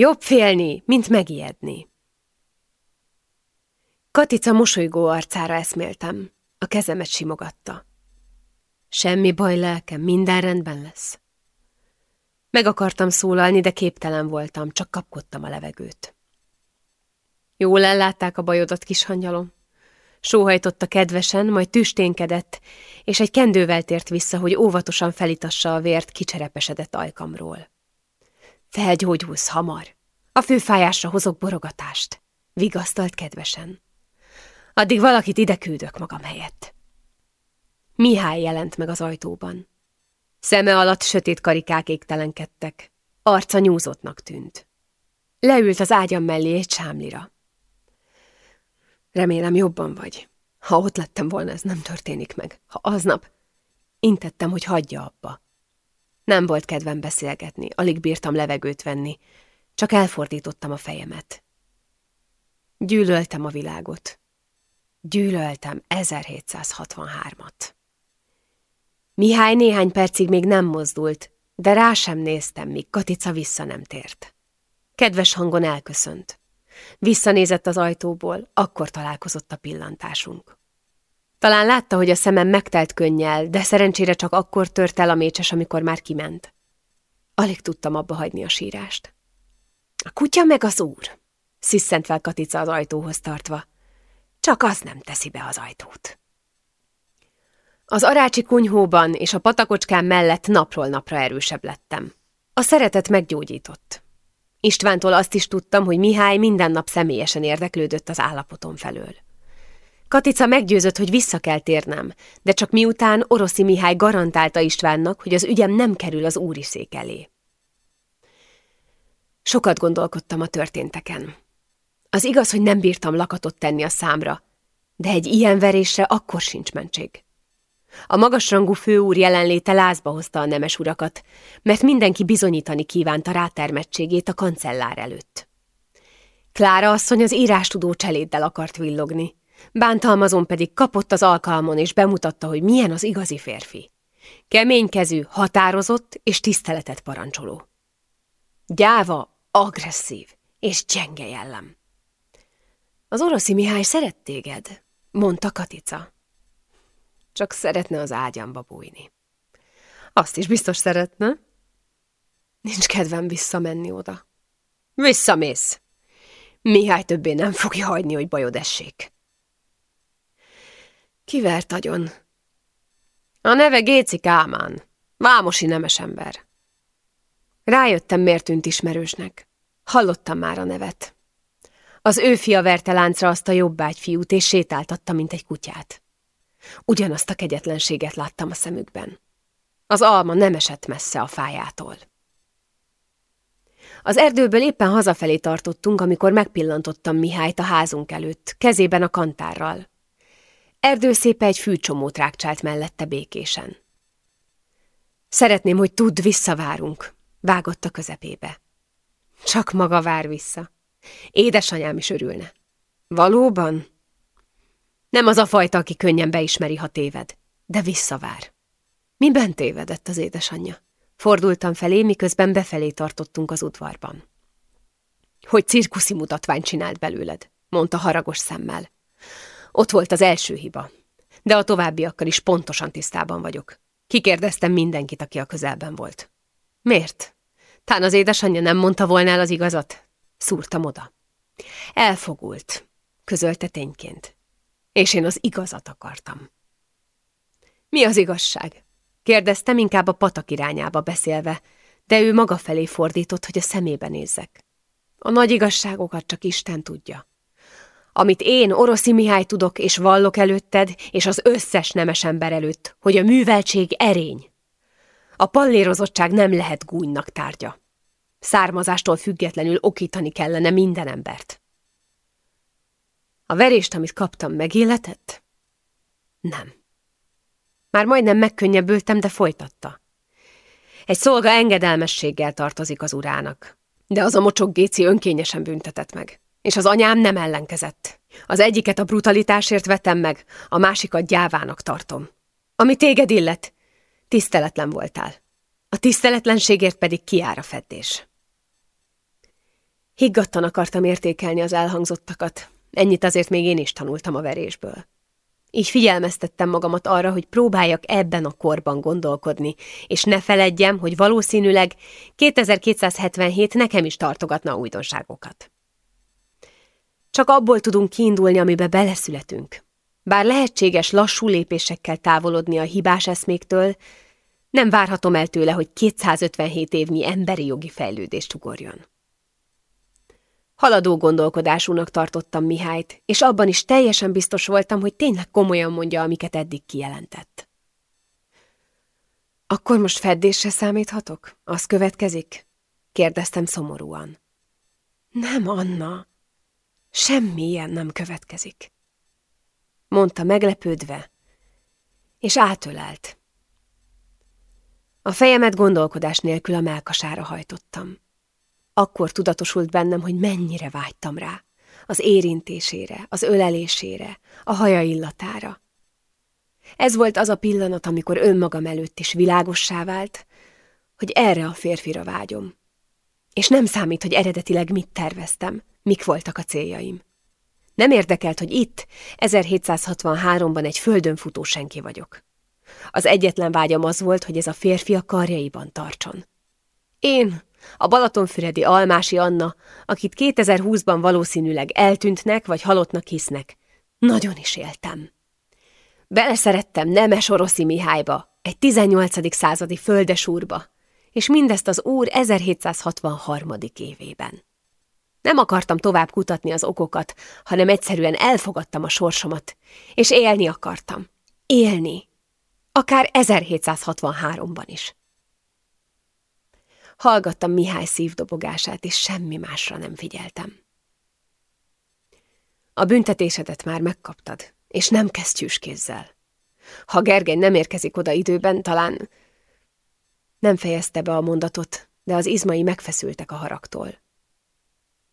Jobb félni, mint megijedni. Katica mosolygó arcára eszméltem. A kezemet simogatta. Semmi baj, lelkem, minden rendben lesz. Meg akartam szólalni, de képtelen voltam, csak kapkodtam a levegőt. Jól ellátták a bajodat, kis hangyalom. Sóhajtotta kedvesen, majd tüsténkedett, és egy kendővel tért vissza, hogy óvatosan felitassa a vért kicserepesedett ajkamról. Felgyógyulsz hamar. A főfájásra hozok borogatást. Vigasztalt kedvesen. Addig valakit ide küldök magam helyett. Mihály jelent meg az ajtóban. Szeme alatt sötét karikák égtelenkedtek. Arca nyúzottnak tűnt. Leült az ágyam mellé egy sámlira. Remélem jobban vagy. Ha ott lettem volna, ez nem történik meg. Ha aznap... Intettem, hogy hagyja abba. Nem volt kedvem beszélgetni, alig bírtam levegőt venni, csak elfordítottam a fejemet. Gyűlöltem a világot. Gyűlöltem 1763-at. Mihály néhány percig még nem mozdult, de rá sem néztem, míg Katica vissza nem tért. Kedves hangon elköszönt. Visszanézett az ajtóból, akkor találkozott a pillantásunk. Talán látta, hogy a szemem megtelt könnyel, de szerencsére csak akkor tört el a mécses, amikor már kiment. Alig tudtam abba hagyni a sírást. A kutya meg az úr, sziszent fel Katica az ajtóhoz tartva. Csak az nem teszi be az ajtót. Az arácsi kunyhóban és a patakocskám mellett napról napra erősebb lettem. A szeretet meggyógyított. Istvántól azt is tudtam, hogy Mihály minden nap személyesen érdeklődött az állapotom felől. Katica meggyőzött, hogy vissza kell térnem, de csak miután Oroszi Mihály garantálta Istvánnak, hogy az ügyem nem kerül az úriszék elé. Sokat gondolkodtam a történteken. Az igaz, hogy nem bírtam lakatot tenni a számra, de egy ilyen verésre akkor sincs mentség. A magasrangú főúr jelenléte lázba hozta a nemes urakat, mert mindenki bizonyítani kívánta rátermettségét a kancellár előtt. Klára asszony az írástudó cseléddel akart villogni, bántalmazon pedig kapott az alkalmon és bemutatta, hogy milyen az igazi férfi. Keménykezű, határozott és tiszteletet parancsoló. Gyáva, agresszív és gyenge jellem. Az oroszi Mihály szeret téged, mondta Katica. Csak szeretne az ágyamba bújni. Azt is biztos szeretne. Nincs kedvem visszamenni oda. Visszamész. Mihály többé nem fogja hagyni, hogy bajod essék. Kivert agyon? A neve Géci Kálmán. Vámosi nemes ember. Rájöttem, miért tűnt ismerősnek. Hallottam már a nevet. Az ő fia verte láncra azt a jobbágy fiút, és sétáltatta, mint egy kutyát. Ugyanazt a kegyetlenséget láttam a szemükben. Az alma nem esett messze a fájától. Az erdőből éppen hazafelé tartottunk, amikor megpillantottam Mihályt a házunk előtt, kezében a kantárral. Erdőszépe egy fűcsomót rákcsált mellette békésen. Szeretném, hogy tudd, visszavárunk, vágott a közepébe. Csak maga vár vissza. Édesanyám is örülne. Valóban? Nem az a fajta, aki könnyen beismeri, ha téved, de visszavár. Miben tévedett az édesanyja? Fordultam felé, miközben befelé tartottunk az udvarban. Hogy cirkuszi mutatványt csinált belőled, mondta haragos szemmel. Ott volt az első hiba, de a továbbiakkal is pontosan tisztában vagyok. Kikérdeztem mindenkit, aki a közelben volt. Miért? Tán az édesanyja nem mondta volna el az igazat? Szúrtam oda. Elfogult, közölte tényként és én az igazat akartam. Mi az igazság? Kérdeztem inkább a patak irányába beszélve, de ő maga felé fordított, hogy a szemébe nézzek. A nagy igazságokat csak Isten tudja. Amit én, Oroszi Mihály tudok és vallok előtted, és az összes nemes ember előtt, hogy a műveltség erény. A pallérozottság nem lehet gúnynak tárgya. Származástól függetlenül okítani kellene minden embert. A verést, amit kaptam, megéletett? Nem. Már majdnem megkönnyebbültem, de folytatta. Egy szolga engedelmességgel tartozik az urának. De az a mocsok géci önkényesen büntetett meg. És az anyám nem ellenkezett. Az egyiket a brutalitásért vetem meg, a másikat gyávának tartom. Ami téged illet, tiszteletlen voltál. A tiszteletlenségért pedig kiára feddés. Higgadtan akartam értékelni az elhangzottakat, ennyit azért még én is tanultam a verésből. Így figyelmeztettem magamat arra, hogy próbáljak ebben a korban gondolkodni, és ne feledjem, hogy valószínűleg 2277 nekem is tartogatna újdonságokat. Csak abból tudunk kiindulni, amibe beleszületünk. Bár lehetséges lassú lépésekkel távolodni a hibás eszméktől, nem várhatom el tőle, hogy 257 évnyi emberi jogi fejlődést ugorjon. Haladó gondolkodásúnak tartottam Mihályt, és abban is teljesen biztos voltam, hogy tényleg komolyan mondja, amiket eddig kijelentett. Akkor most feddésre számíthatok? Az következik? kérdeztem szomorúan. Nem, Anna. Semmilyen nem következik. Mondta meglepődve, és átölelt. A fejemet gondolkodás nélkül a melkasára hajtottam. Akkor tudatosult bennem, hogy mennyire vágytam rá. Az érintésére, az ölelésére, a haja illatára. Ez volt az a pillanat, amikor önmagam előtt is világossá vált, hogy erre a férfira vágyom. És nem számít, hogy eredetileg mit terveztem, mik voltak a céljaim. Nem érdekelt, hogy itt, 1763-ban egy földön futó senki vagyok. Az egyetlen vágyam az volt, hogy ez a férfi a karjaiban tartson. Én, a Balatonfüredi Almási Anna, akit 2020-ban valószínűleg eltűntnek vagy halottnak hisznek. Nagyon is éltem. Beleszerettem Nemes Oroszi Mihályba, egy 18. századi földesúrba, és mindezt az úr 1763. évében. Nem akartam tovább kutatni az okokat, hanem egyszerűen elfogadtam a sorsomat, és élni akartam. Élni. Akár 1763-ban is. Hallgattam Mihály szívdobogását, és semmi másra nem figyeltem. A büntetésedet már megkaptad, és nem kesztyűs kézzel. Ha Gergely nem érkezik oda időben, talán... Nem fejezte be a mondatot, de az izmai megfeszültek a haragtól.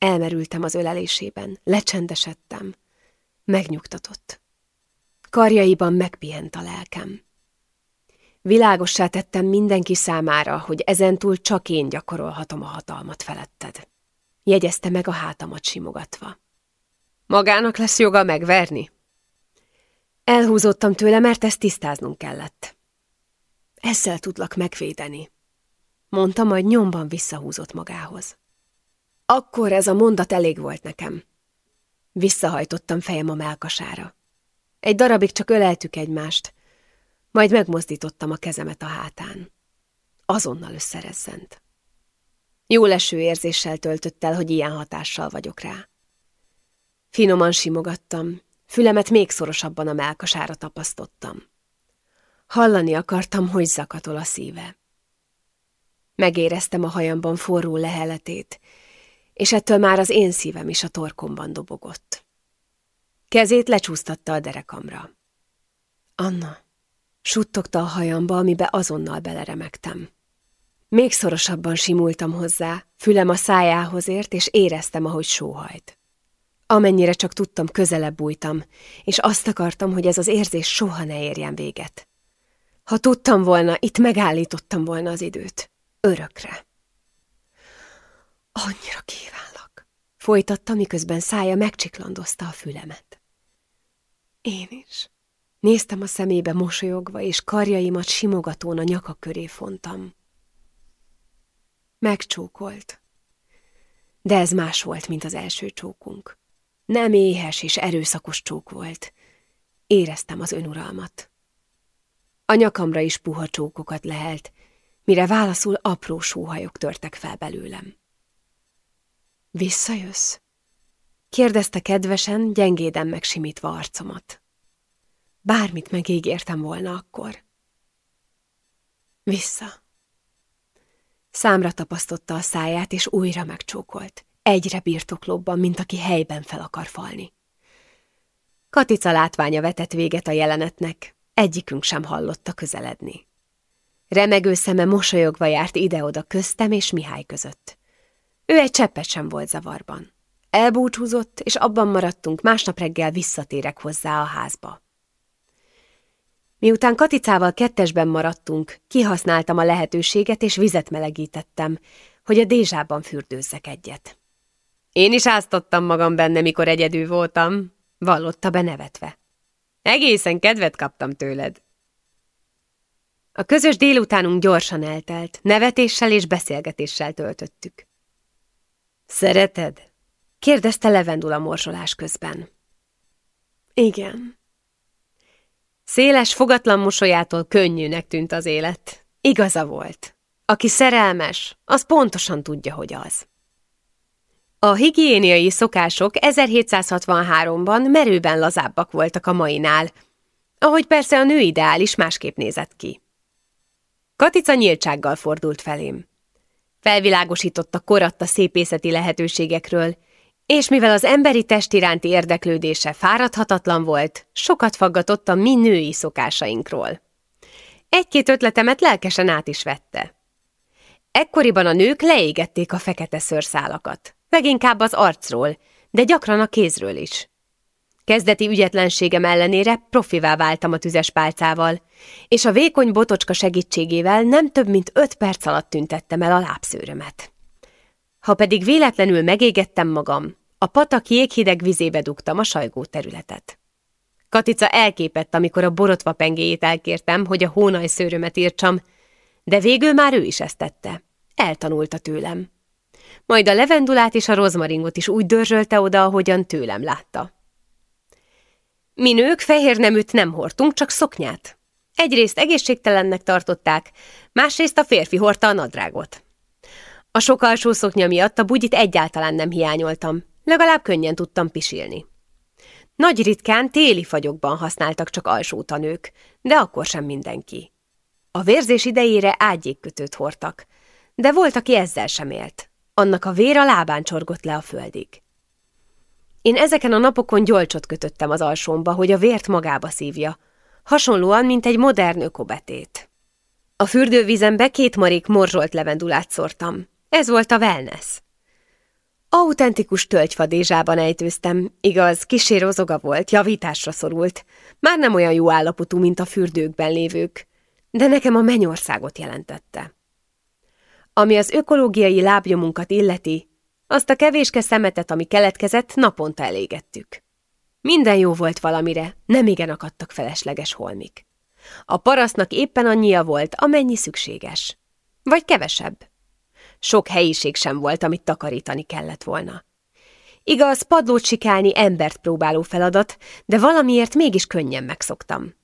Elmerültem az ölelésében, lecsendesedtem. Megnyugtatott. Karjaiban megpihent a lelkem. Világossá tettem mindenki számára, hogy ezentúl csak én gyakorolhatom a hatalmat feletted. Jegyezte meg a hátamat simogatva. Magának lesz joga megverni? Elhúzottam tőle, mert ezt tisztáznunk kellett. Ezzel tudlak megvédeni, mondta, majd nyomban visszahúzott magához. Akkor ez a mondat elég volt nekem. Visszahajtottam fejem a melkasára. Egy darabig csak öleltük egymást, majd megmozdítottam a kezemet a hátán. Azonnal összerezzent. Jó leső érzéssel töltött el, hogy ilyen hatással vagyok rá. Finoman simogattam, fülemet még szorosabban a melkasára tapasztottam. Hallani akartam, hogy zakatol a szíve. Megéreztem a hajamban forró leheletét, és ettől már az én szívem is a torkomban dobogott. Kezét lecsúsztatta a derekamra. Anna, Suttogta a hajamba, amibe azonnal beleremegtem. Még szorosabban simultam hozzá, fülem a szájához ért, és éreztem, ahogy sóhajt. Amennyire csak tudtam, közelebb bújtam, és azt akartam, hogy ez az érzés soha ne érjen véget. Ha tudtam volna, itt megállítottam volna az időt. Örökre. Annyira kívánlak, folytatta, miközben szája megcsiklandozta a fülemet. Én is. Néztem a szemébe mosolyogva, és karjaimat simogatón a nyaka köré fontam. Megcsókolt. De ez más volt, mint az első csókunk. Nem éhes és erőszakos csók volt. Éreztem az önuralmat. A nyakamra is puha csókokat lehelt, mire válaszul apró sóhajok törtek fel belőlem. Visszajössz? Kérdezte kedvesen, gyengéden megsimítva arcomat. Bármit megígértem volna akkor. Vissza. Számra tapasztotta a száját, és újra megcsókolt. Egyre birtoklóbban, mint aki helyben fel akar falni. Katica látványa vetett véget a jelenetnek, egyikünk sem hallotta közeledni. Remegő szeme mosolyogva járt ide-oda köztem és Mihály között. Ő egy cseppet sem volt zavarban. Elbúcsúzott, és abban maradtunk, másnap reggel visszatérek hozzá a házba. Miután Katicával kettesben maradtunk, kihasználtam a lehetőséget és vizet melegítettem, hogy a dézsában fürdőzzek egyet. Én is áztattam magam benne, mikor egyedül voltam, vallotta benevetve. Egészen kedvet kaptam tőled. A közös délutánunk gyorsan eltelt, nevetéssel és beszélgetéssel töltöttük. Szereted? kérdezte Levendula morzsolás közben. Igen. Széles, fogatlan mosolyától könnyűnek tűnt az élet. Igaza volt. Aki szerelmes, az pontosan tudja, hogy az. A higiéniai szokások 1763-ban merőben lazábbak voltak a mainál, ahogy persze a nő ideál is másképp nézett ki. Katica nyíltsággal fordult felém. Felvilágosított a koratta szépészeti lehetőségekről, és mivel az emberi test iránti érdeklődése fáradhatatlan volt, sokat faggatott a mi női szokásainkról. Egy-két ötletemet lelkesen át is vette. Ekkoriban a nők leégették a fekete szőrszálakat, leginkább az arcról, de gyakran a kézről is. Kezdeti ügyetlenségem ellenére profivá váltam a tüzes pálcával, és a vékony botocska segítségével nem több mint öt perc alatt tüntettem el a lábszőrömet. Ha pedig véletlenül megégettem magam, a patak jéghideg vizébe dugtam a sajgó területet. Katica elképett, amikor a borotva pengéjét elkértem, hogy a hónaj szőrömet írtsam, de végül már ő is ezt tette. Eltanulta tőlem. Majd a levendulát és a rozmaringot is úgy dörzsölte oda, ahogyan tőlem látta. Mi nők fehér neműt nem hordtunk, csak szoknyát. Egyrészt egészségtelennek tartották, másrészt a férfi hordta a nadrágot. A sok alsó szoknya miatt a bugyit egyáltalán nem hiányoltam, legalább könnyen tudtam pisilni. Nagy ritkán téli fagyokban használtak csak alsótanők, de akkor sem mindenki. A vérzés idejére ágyékkötőt hordtak, de volt, aki ezzel sem élt. Annak a vér a lábán csorgott le a földig. Én ezeken a napokon gyolcsot kötöttem az alsómba, hogy a vért magába szívja, hasonlóan, mint egy modern ökobetét. A fürdővízembe két marék morzsolt levendulát szórtam. Ez volt a wellness. Autentikus tölgyfadézsában ejtőztem, igaz, kisé rozoga volt, javításra szorult. Már nem olyan jó állapotú, mint a fürdőkben lévők, de nekem a mennyországot jelentette. Ami az ökológiai lábnyomunkat illeti, azt a kevéske szemetet, ami keletkezett, naponta elégettük. Minden jó volt valamire, nem igen akadtak felesleges holmik. A parasztnak éppen annyia volt, amennyi szükséges. Vagy kevesebb. Sok helyiség sem volt, amit takarítani kellett volna. Igaz, padlót sikálni embert próbáló feladat, de valamiért mégis könnyen megszoktam.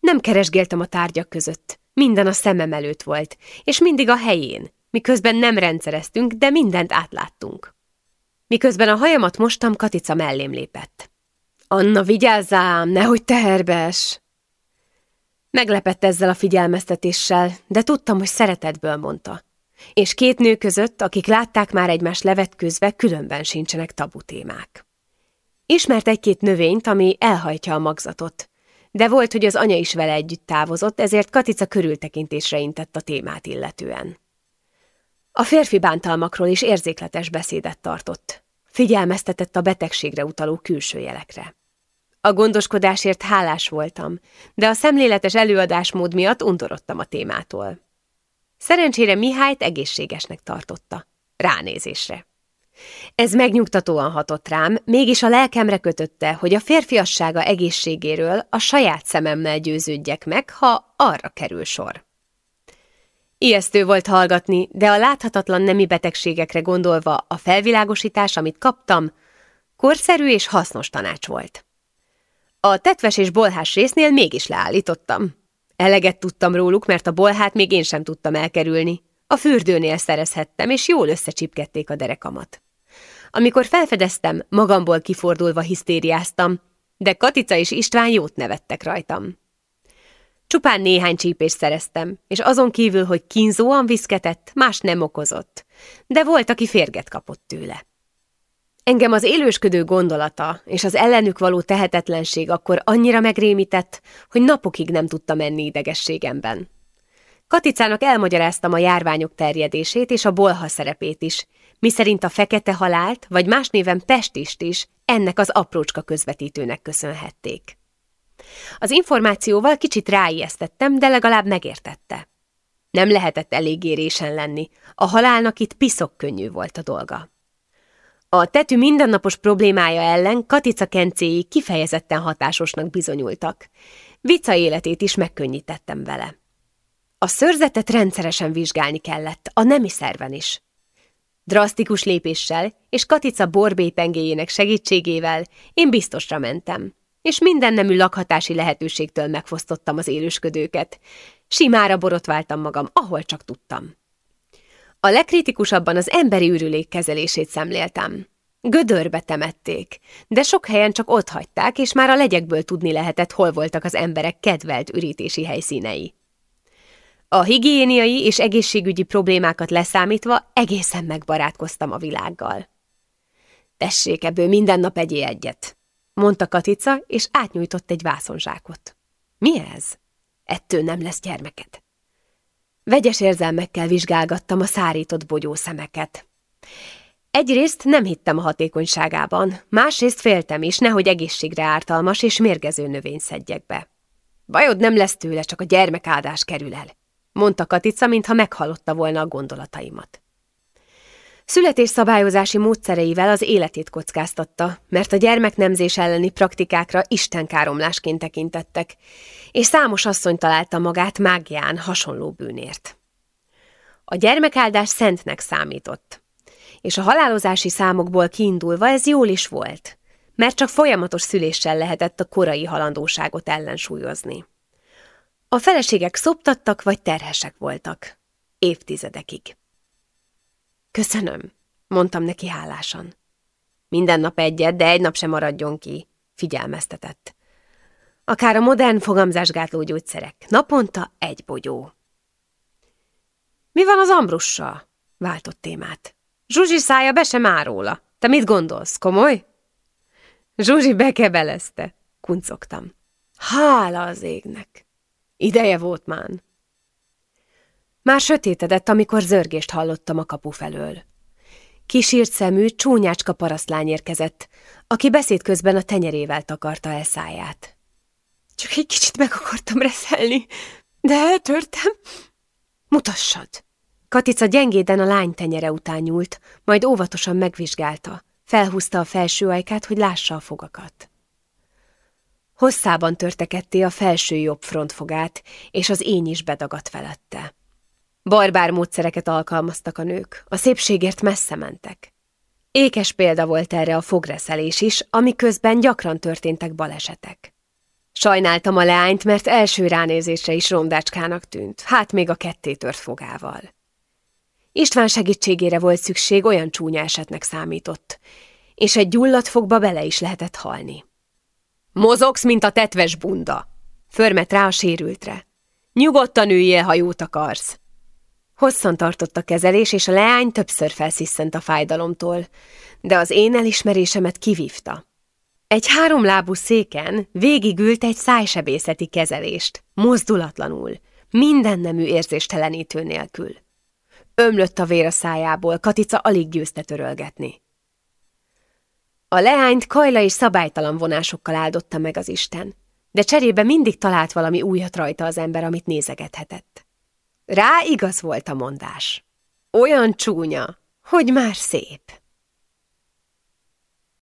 Nem keresgéltem a tárgyak között, minden a szemem előtt volt, és mindig a helyén, miközben nem rendszereztünk, de mindent átláttunk. Miközben a hajamat mostam, Katica mellém lépett. Anna, vigyázzám, nehogy teherbes! Meglepett ezzel a figyelmeztetéssel, de tudtam, hogy szeretetből mondta. És két nő között, akik látták már egymás levetkőzve, különben sincsenek tabu témák. Ismert egy-két növényt, ami elhajtja a magzatot, de volt, hogy az anya is vele együtt távozott, ezért Katica körültekintésre intett a témát illetően. A férfi bántalmakról is érzékletes beszédet tartott. Figyelmeztetett a betegségre utaló külső jelekre. A gondoskodásért hálás voltam, de a szemléletes előadásmód miatt undorodtam a témától. Szerencsére Mihályt egészségesnek tartotta. Ránézésre. Ez megnyugtatóan hatott rám, mégis a lelkemre kötötte, hogy a férfiassága egészségéről a saját szememmel győződjek meg, ha arra kerül sor. Ijesztő volt hallgatni, de a láthatatlan nemi betegségekre gondolva a felvilágosítás, amit kaptam, korszerű és hasznos tanács volt. A tetves és bolhás résznél mégis leállítottam. Eleget tudtam róluk, mert a bolhát még én sem tudtam elkerülni. A fürdőnél szerezhettem, és jól összecsipkedték a derekamat. Amikor felfedeztem, magamból kifordulva hisztériáztam, de Katica és István jót nevettek rajtam. Csupán néhány csípést szereztem, és azon kívül, hogy kínzóan viszketett, más nem okozott, de volt, aki férget kapott tőle. Engem az élősködő gondolata és az ellenük való tehetetlenség akkor annyira megrémített, hogy napokig nem tudtam menni idegességemben. Katicának elmagyaráztam a járványok terjedését és a bolha szerepét is, miszerint a fekete halált, vagy más néven pestist is ennek az aprócska közvetítőnek köszönhették. Az információval kicsit ráijesztettem, de legalább megértette. Nem lehetett elég érésen lenni, a halálnak itt piszok könnyű volt a dolga. A tetű mindennapos problémája ellen Katica kencéi kifejezetten hatásosnak bizonyultak. Vica életét is megkönnyítettem vele. A szörzetet rendszeresen vizsgálni kellett, a nemi szerven is. Drasztikus lépéssel és Katica borbépengéjének segítségével én biztosra mentem, és minden nemű lakhatási lehetőségtől megfosztottam az élősködőket. Simára borotváltam magam, ahol csak tudtam. A legkritikusabban az emberi ürülék kezelését szemléltem. Gödörbe temették, de sok helyen csak ott hagyták, és már a legyekből tudni lehetett, hol voltak az emberek kedvelt ürítési helyszínei. A higiéniai és egészségügyi problémákat leszámítva egészen megbarátkoztam a világgal. Tessék, ebből minden nap egyé egyet, mondta Katica, és átnyújtott egy vászonzsákot. Mi ez? Ettől nem lesz gyermeked. Vegyes érzelmekkel vizsgálgattam a szárított bogyószemeket. Egyrészt nem hittem a hatékonyságában, másrészt féltem is, nehogy egészségre ártalmas és mérgező növény szedjek be. Bajod nem lesz tőle, csak a gyermekáldás kerül el, mondta Katica, mintha meghallotta volna a gondolataimat. Születésszabályozási módszereivel az életét kockáztatta, mert a gyermeknemzés elleni praktikákra istenkáromlásként tekintettek, és számos asszony találta magát mágián hasonló bűnért. A gyermekáldás szentnek számított, és a halálozási számokból kiindulva ez jól is volt, mert csak folyamatos szüléssel lehetett a korai halandóságot ellensúlyozni. A feleségek szoptattak vagy terhesek voltak. Évtizedekig. Köszönöm, mondtam neki hálásan. Minden nap egyet, de egy nap sem maradjon ki, figyelmeztetett. Akár a modern fogamzásgátló gyógyszerek. Naponta egy bogyó. Mi van az ambrussal? Váltott témát. Zsuzsi szája be sem áll róla. Te mit gondolsz, komoly? Zsuzsi bekebelezte, kuncogtam. Hála az égnek! Ideje volt már. Már sötétedett, amikor zörgést hallottam a kapu felől. Kisírt szemű, csúnyácska parasztlány érkezett, aki beszéd közben a tenyerével takarta el száját. Csak egy kicsit meg akartam reszelni, de eltörtem. Mutassad! Katica gyengéden a lány tenyere után nyúlt, majd óvatosan megvizsgálta. Felhúzta a felső ajkát, hogy lássa a fogakat. Hosszában törteketté a felső jobb frontfogát, és az ény is bedagadt felette. Barbár módszereket alkalmaztak a nők, a szépségért messze mentek. Ékes példa volt erre a fogreszelés is, ami közben gyakran történtek balesetek. Sajnáltam a leányt, mert első ránézésre is rondácskának tűnt, hát még a kettétört fogával. István segítségére volt szükség, olyan csúnya esetnek számított, és egy gyulladt fogba bele is lehetett halni. Mozogsz, mint a tetves bunda, förmet rá a sérültre. Nyugodtan üljél, ha jót akarsz. Hosszan tartott a kezelés, és a leány többször felsziszent a fájdalomtól, de az én elismerésemet kivívta. Egy háromlábú széken végigült egy szájsebészeti kezelést, mozdulatlanul, minden nemű érzéstelenítő nélkül. Ömlött a vér a szájából, Katica alig győzte törölgetni. A leányt kajla és szabálytalan vonásokkal áldotta meg az Isten, de cserébe mindig talált valami újat rajta az ember, amit nézegethetett. Rá igaz volt a mondás. Olyan csúnya, hogy már szép.